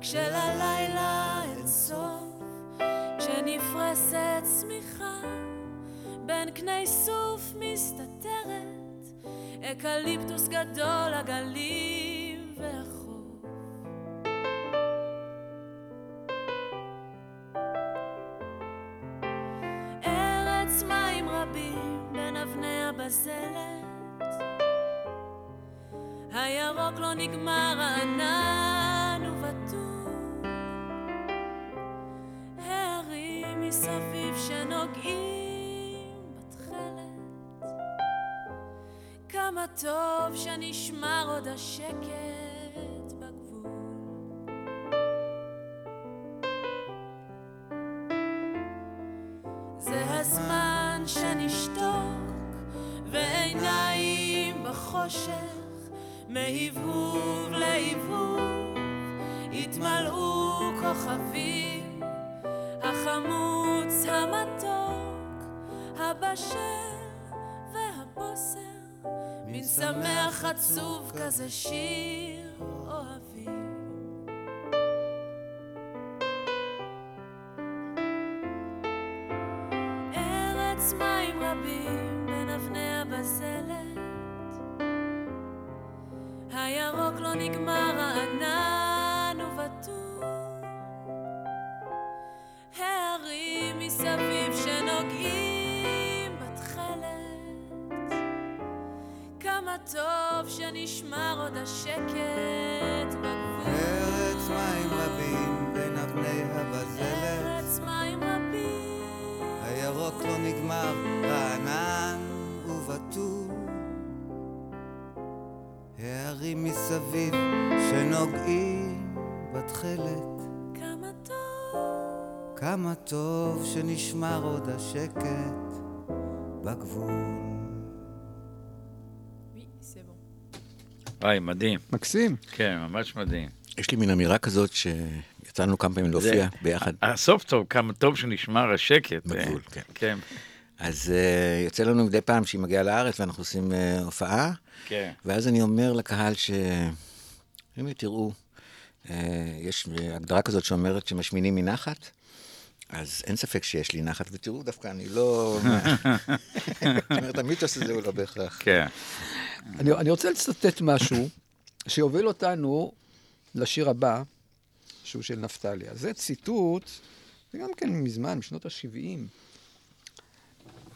כשללילה אין סוף כשנפרסת צמיחה בין קני סוף מסתתרת אקליפטוס גדול הגלים והחוף רבים בין אבני הבזלת הירוק לא נגמר, הענן ובטור. הערים מסביב שנוגעים בתכלת. כמה טוב שנשמר עוד השקט בחושך, מהבהוב להבהוב, יתמלאו כוכבים, החמוץ, המתוק, הבשל והבוסר, מין שמח עצוב כזה שיר אוהבים. מים רבים בין אבני הבזלת הירוק לא נגמר, הענן ובטור הערים מסביב שנוגעים בתכלת. כמה טוב שנשמר עוד השקט בגבול. ארץ מים רבים בין אבני הבזלת, ארץ מים רבים. הירוק לא נגמר, מסביב שנוגעים בתכלת, כמה טוב כמה טוב שנשמר עוד השקט בגבול. וואי, מדהים. מקסים. כן, ממש מדהים. יש לי מין אמירה כזאת שיצא לנו כמה פעמים להופיע ביחד. הסוף טוב, כמה טוב שנשמר השקט. בגבול, אה, כן. כן, אז uh, יוצא לנו מדי פעם שהיא מגיעה לארץ ואנחנו עושים uh, הופעה, כן. ואז אני אומר לקהל ש... הנה, תראו, uh, יש הגדרה כזאת שאומרת שמשמינים מנחת, אז אין ספק שיש לי נחת, ותראו, דווקא אני לא... זאת אומרת, המיתוס הזה הוא לא בהכרח. כן. אני, אני רוצה לצטט משהו שיוביל אותנו לשיר הבא, שהוא של נפתלי. אז זה ציטוט, זה גם כן מזמן, משנות ה-70.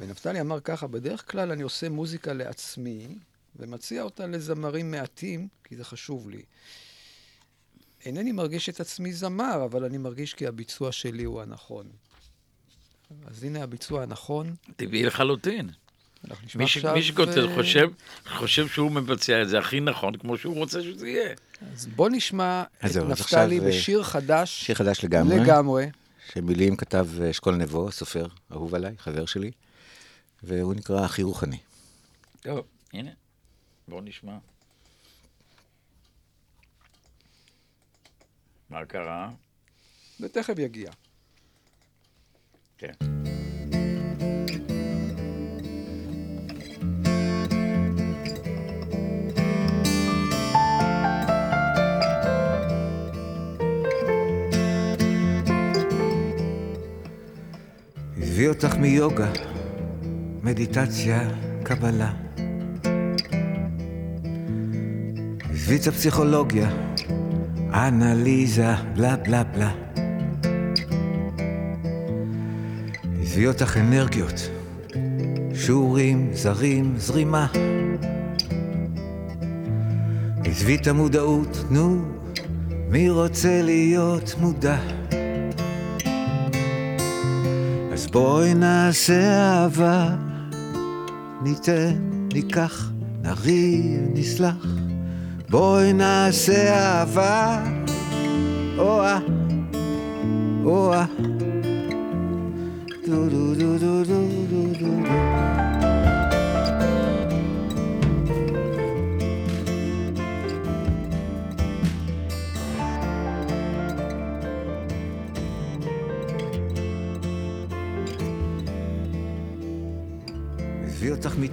ונפתלי אמר ככה, בדרך כלל אני עושה מוזיקה לעצמי, ומציע אותה לזמרים מעטים, כי זה חשוב לי. אינני מרגיש את עצמי זמר, אבל אני מרגיש כי הביצוע שלי הוא הנכון. אז הנה הביצוע הנכון. טבעי לחלוטין. מי ש- עכשיו... מי שכותב אה, חושב, חושב שהוא מבצע את זה הכי נכון, כמו שהוא רוצה שזה יהיה. אז בוא נשמע אז את נפתלי אה, בשיר חדש. שיר חדש לגמרי. לגמרי. שמילים כתב אה, אשכול נבו, סופר אהוב עליי, חבר שלי, והוא נקרא הכי רוחני. טוב, הנה, בואו נשמע. מה קרה? זה תכף יגיע. כן. הביא אותך מיוגה, מדיטציה, קבלה. הפיצה פסיכולוגיה, אנליזה, בלה בלה בלה. הביא אותך אנרגיות, שיעורים, זרים, זרימה. עזבי את המודעות, נו, מי רוצה להיות מודע? אז בואי נעשה אהבה, ניתן, ניקח, נריב, נסלח. בואי נעשה אהבה, או-אה, או-אה. דו דו דו דו דו דו דו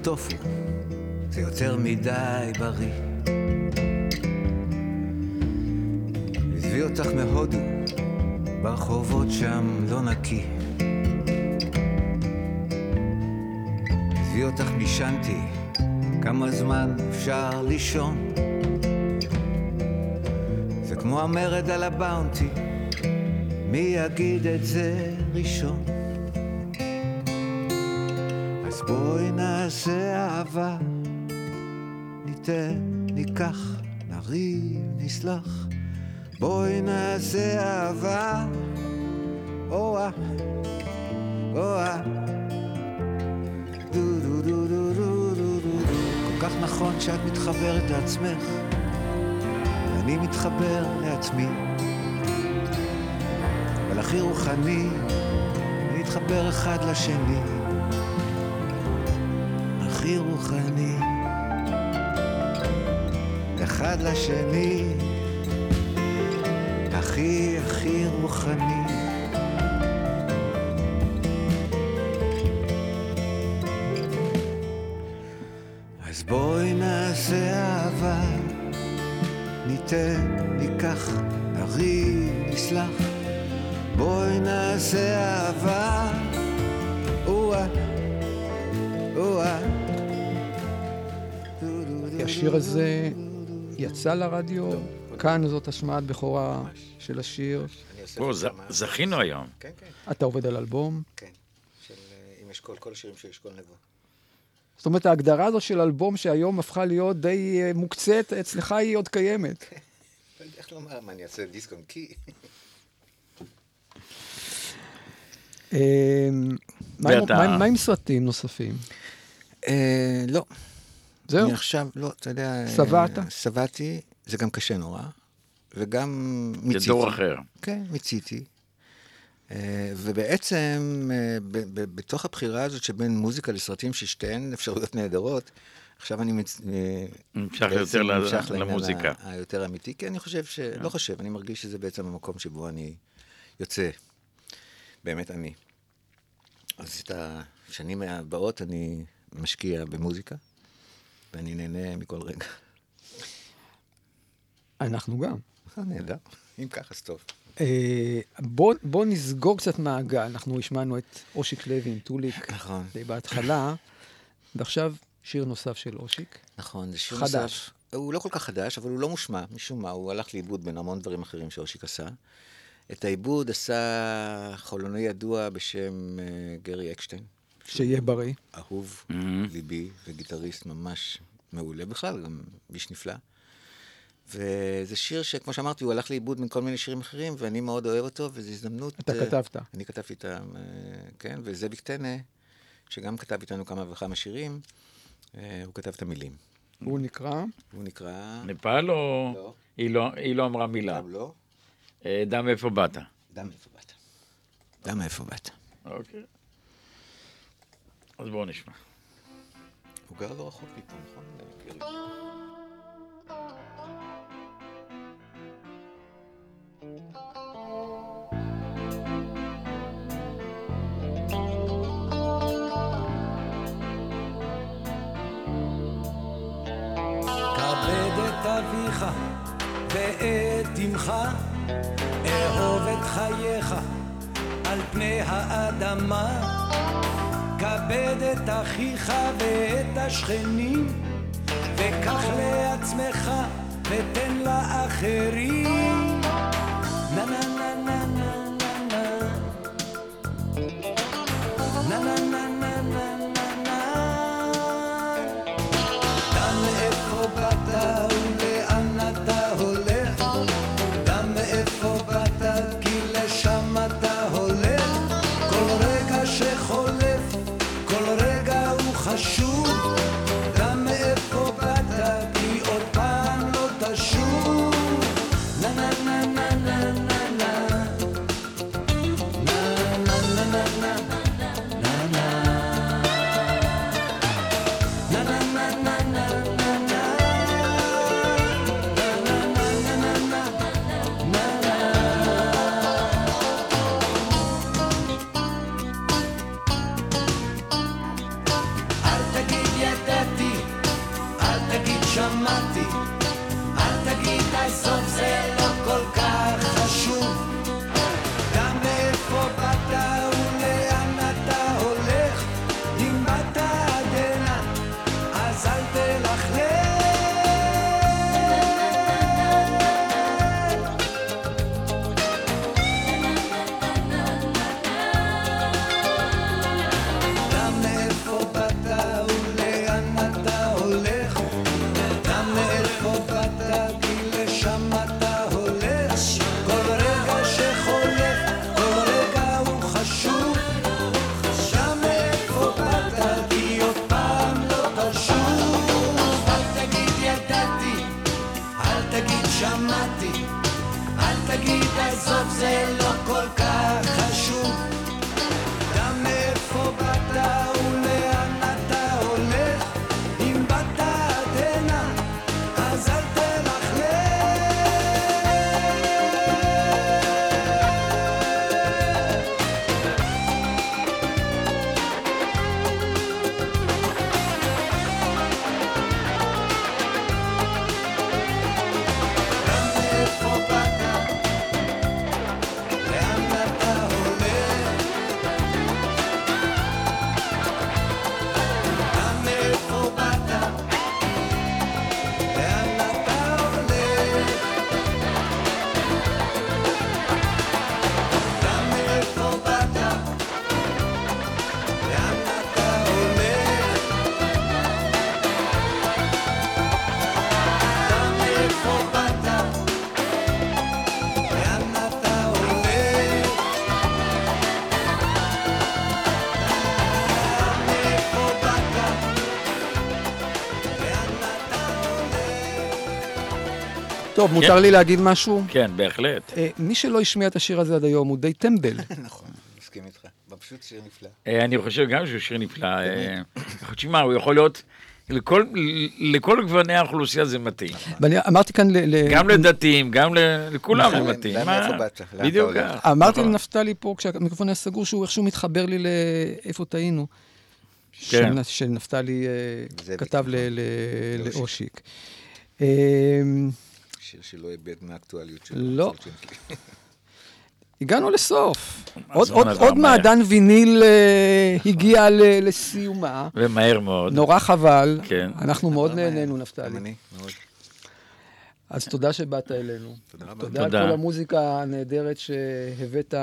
מטופו, זה יותר מדי בריא. הביא אותך מהודו, ברחובות שם לא נקי. הביא אותך משנתי, כמה זמן אפשר לישון? זה כמו המרד על הבאונטי, מי יגיד את זה ראשון? בואי נעשה אהבה, ניתן, ניקח, נריב, נסלח. בואי נעשה אהבה, או-אה, או-אה. דו דו דו דו דו דו דו כל כך נכון שאת מתחברת לעצמך, ואני מתחבר לעצמי. אבל הכי רוחני, להתחבר אחד לשני. הכי רוחני, אחד לשני, הכי הכי רוחני. אז בואי נעשה אהבה, ניתן, ניקח, נריב, נסלח. בואי נעשה אהבה, השיר הזה יצא לרדיו, כאן זאת השמעת בכורה של השיר. בוא, זכינו היום. כן, כן, אתה עובד על אלבום. כן. של, אה, עם אשכול, כל השירים של אשכול נבו. זאת אומרת, ההגדרה הזאת של אלבום שהיום הפכה להיות די אה, מוקצת, אצלך היא עוד קיימת. לא יודע איך לומר, מה, אני אעשה דיסק און קי? אה, מה עם- סרטים נוספים? אה, לא. זהו? אני עכשיו, לא, אתה יודע... אה, שבעת? שבעתי, זה גם קשה נורא, וגם מיציתי. זה דור אחר. כן, מיציתי. אה, ובעצם, אה, בתוך הבחירה הזאת שבין מוזיקה לסרטים, ששתיהן אפשרויות נהדרות, עכשיו אני מצ... אה, נמשך יותר ל- נמשך למוזיקה. ה- היותר אמיתי, כי אני חושב ש... לא חושב, אני מרגיש שזה בעצם המקום שבו אני יוצא באמת אני. אז את השנים הבאות אני משקיע במוזיקה, ואני נהנה מכל רגע. אנחנו גם. אה, נהדר. אם ככה, אז טוב. אה, בוא, בוא נסגור קצת מעגל. אנחנו השמענו את אושיק לוי עם טוליק נכון. בהתחלה, ועכשיו שיר נוסף של אושיק. נכון, זה שיר חדש. נוסף. הוא לא כל כך חדש, אבל הוא לא מושמע, משום מה, הוא הלך לאיבוד בין המון דברים אחרים שאושיק עשה. את העיבוד עשה חולוני ידוע בשם אה, גרי אקשטיין, שיהיה בריא. אהוב, ליבי, וגיטריסט ממש מעולה בכלל, גם איש נפלא. וזה שיר שכמו שאמרתי, הוא הלך לאיבוד בין כל מיני שירים אחרים, ואני מאוד אוהב אותו, וזו הזדמנות... אתה אה, כתבת. אני כתבתי את ה... אה, כן, וזאביק טנא, שגם כתב איתנו כמה וכמה שירים, אה, הוא כתב את המילים. הוא נקרא? הוא נקרא... נפאל או... לא. היא לא, היא לא אמרה מילה. גם לא. דם איפה באת. דם איפה באת. דם איפה באת. אוקיי. אז בואו נשמע. הוא גר לא רחוק מפה, נכון? אביך ואת אמך, אהוב את חייך על פני האדמה. כבד את אחיך ואת השכנים, וקח לעצמך ותן לאחרים. נה נה טוב, מותר לי להגיד משהו? כן, בהחלט. אה, מי שלא השמיע את השיר הזה עד היום הוא די טמבל. נכון, מסכים איתך. פשוט שיר נפלא. אה, אני חושב גם שהוא שיר נפלא. אה, תשמע, הוא יכול להיות... לכל, לכל גווני האוכלוסייה זה מתאים. ואני אמרתי כאן ל... ל- גם לדתיים, גם ל- לכולם זה נכון, מתאים. בדיוק? ככה. אמרתי נכון. לנפתלי פה, כשהמיקרופון היה סגור, שהוא איכשהו מתחבר לי לאיפה טעינו. כן. שנ- שנפתלי אה, כתב ל- נכון. ל- לאושיק. שיר שלא איבד מהאקטואליות שלו. לא. הגענו לסוף. עוד- עוד- עוד. מעדן ויניל אה, הגיע ל- לסיומה. ומהר מאוד. נורא חבל. כן. אנחנו מאוד נהנינו, נפתלי. אני, מאוד. אז תודה שבאת אלינו. תודה רבה. תודה על. כל המוזיקה הנהדרת שהבאת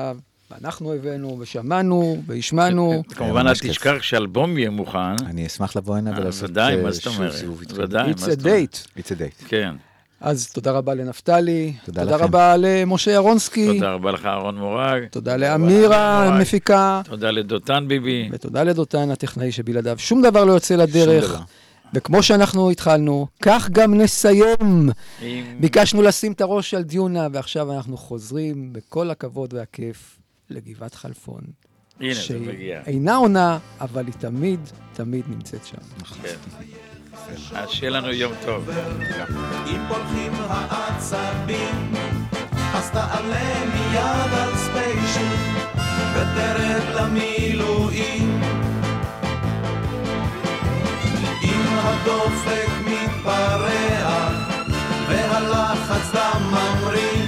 ואנחנו הבאנו, ושמענו, והשמענו. כמובן, אל ממש כיף. תשכח שהאלבום יהיה מוכן. אני אשמח לבוא הנה אה, ולעשות ודאי, אה, מה זאת שוב אומרת? סיבוב איתכם. ודאי, מה It's a זאת אומרת? date. It's a date. כן. אז תודה רבה לנפתלי, תודה תודה לכם. רבה למשה ירונסקי, תודה רבה לך, אהרון מורג. תודה לאמירה. המפיקה, תודה לדותן ביבי. ותודה לדותן הטכנאי שבלעדיו שום דבר לא יוצא לדרך. וכמו שאנחנו התחלנו, כך גם נסיים. עם- ביקשנו לשים את הראש על דיונה, ועכשיו אנחנו חוזרים בכל הכבוד והכיף לגבעת חלפון. הנה, זה מגיע. אינה עונה, אבל היא תמיד, תמיד נמצאת שם. כן. אז שיהיה לנו יום טוב. אם פולחים העצבים, אז תעלה מיד על ספיישל, ותרד למילואים. אם הדופק מתפרע, והלחץ דם ממריא,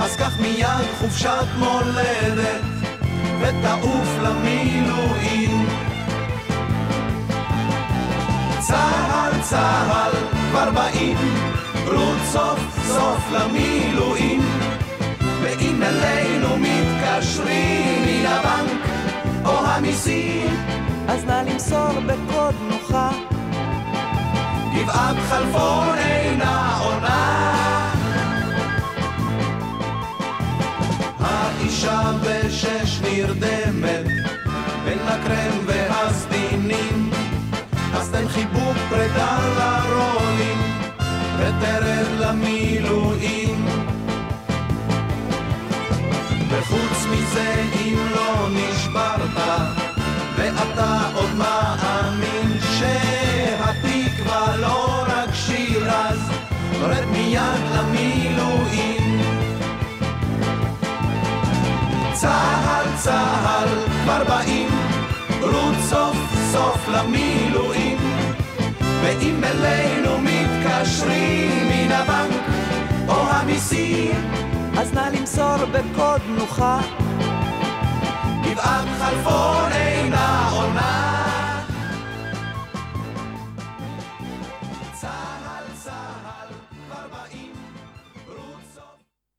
אז קח מיד חופשת מולדת, ותעוף למילואים. צהל, צהל, כבר באים, רות סוף סוף למילואים. ואם אלינו מתקשרים מן הבנק או המיסים, אז נא למסור בקוד נוחה. גבעת חלפון אינה עונה. האישה בשש נרדמת בין הקרם והסדינים תן חיבוק פרידה לרולים ותרד למילואים וחוץ מזה אם לא נשברת ואתה עוד מאמין שהתקווה לא רק שיר אז רד מיד למילואים צהל צהל כבר באים רות סוף סוף למילואים ואם אלינו מתקשרים מן הבנק או המיסים אז נא למסור בקוד נוחה. גבעת חלפון